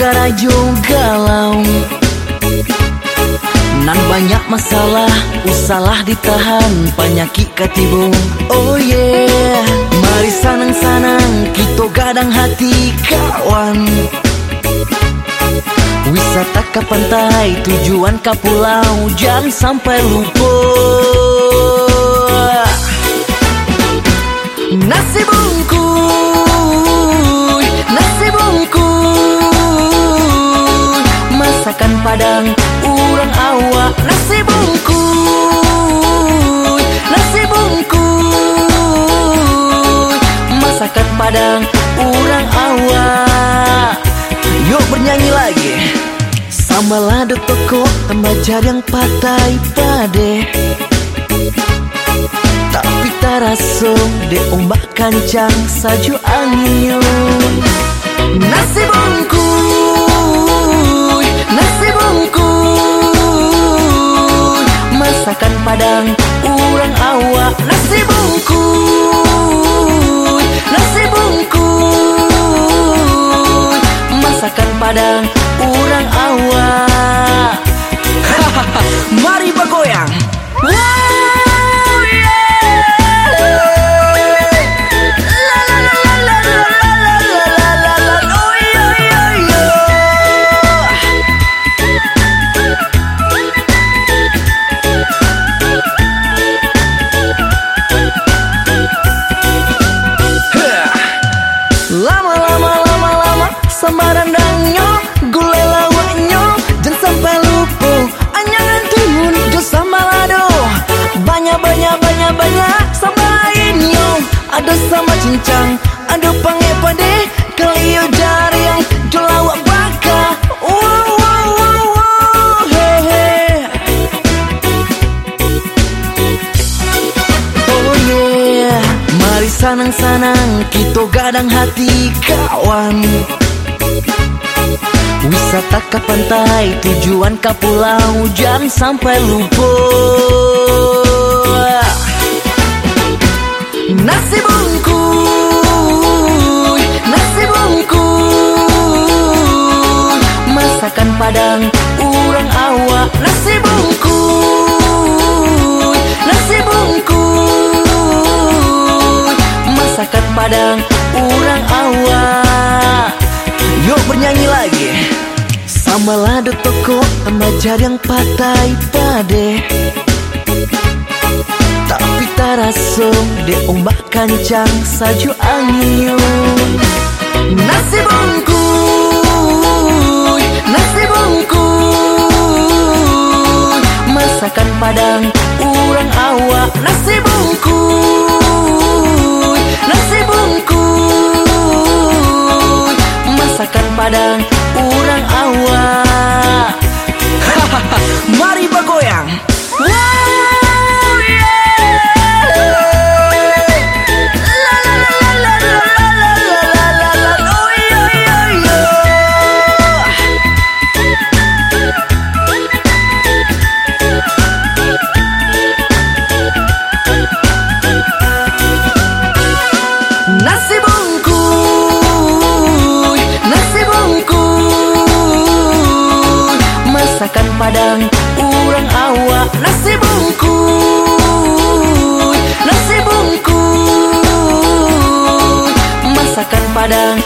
karajo galau Nan banyak masalah Usalah ditahan Penyakit katibu. Oh yeah. Mari sanang-sanang Kita gadang hati kawan. Wisata ke pantai Tujuan ke pulau Jangan sampai lupa. Nasi Masakan Padang Urang awak. Yuk bernyanyi lagi. Sama lado toko Temajar yang patai pade. Tapi taraso de ombak kancang saju angin. Nasi bungkus, nasi bungkus. Masakan Padang urang awak. Nasi bungkus, cincang ada pange pade kelio jari yang jo lawak baka. Wow wow wow wow he he Oh yeah, mari sanang-sanang kita gadang hati kawan. Wisata ke pantai, tujuan ke pulau Jangan sampai lupa. Nasi Masakan Padang, urang awak Nasi bungkus, nasi bungkus Masakan Padang, urang awak Yuk bernyanyi lagi. Sama lado toko Majar yang patai pade. Tapi taraso De ombak kancang Saju angin. Nasi bungkus Padang Urang awak Nasi bungkus Nasi bungkus Masakan Padang Urang awak Mari bergoyang. Wow, Padang, urang awak Nasi bungkus, nasi bungkus Masakan Padang,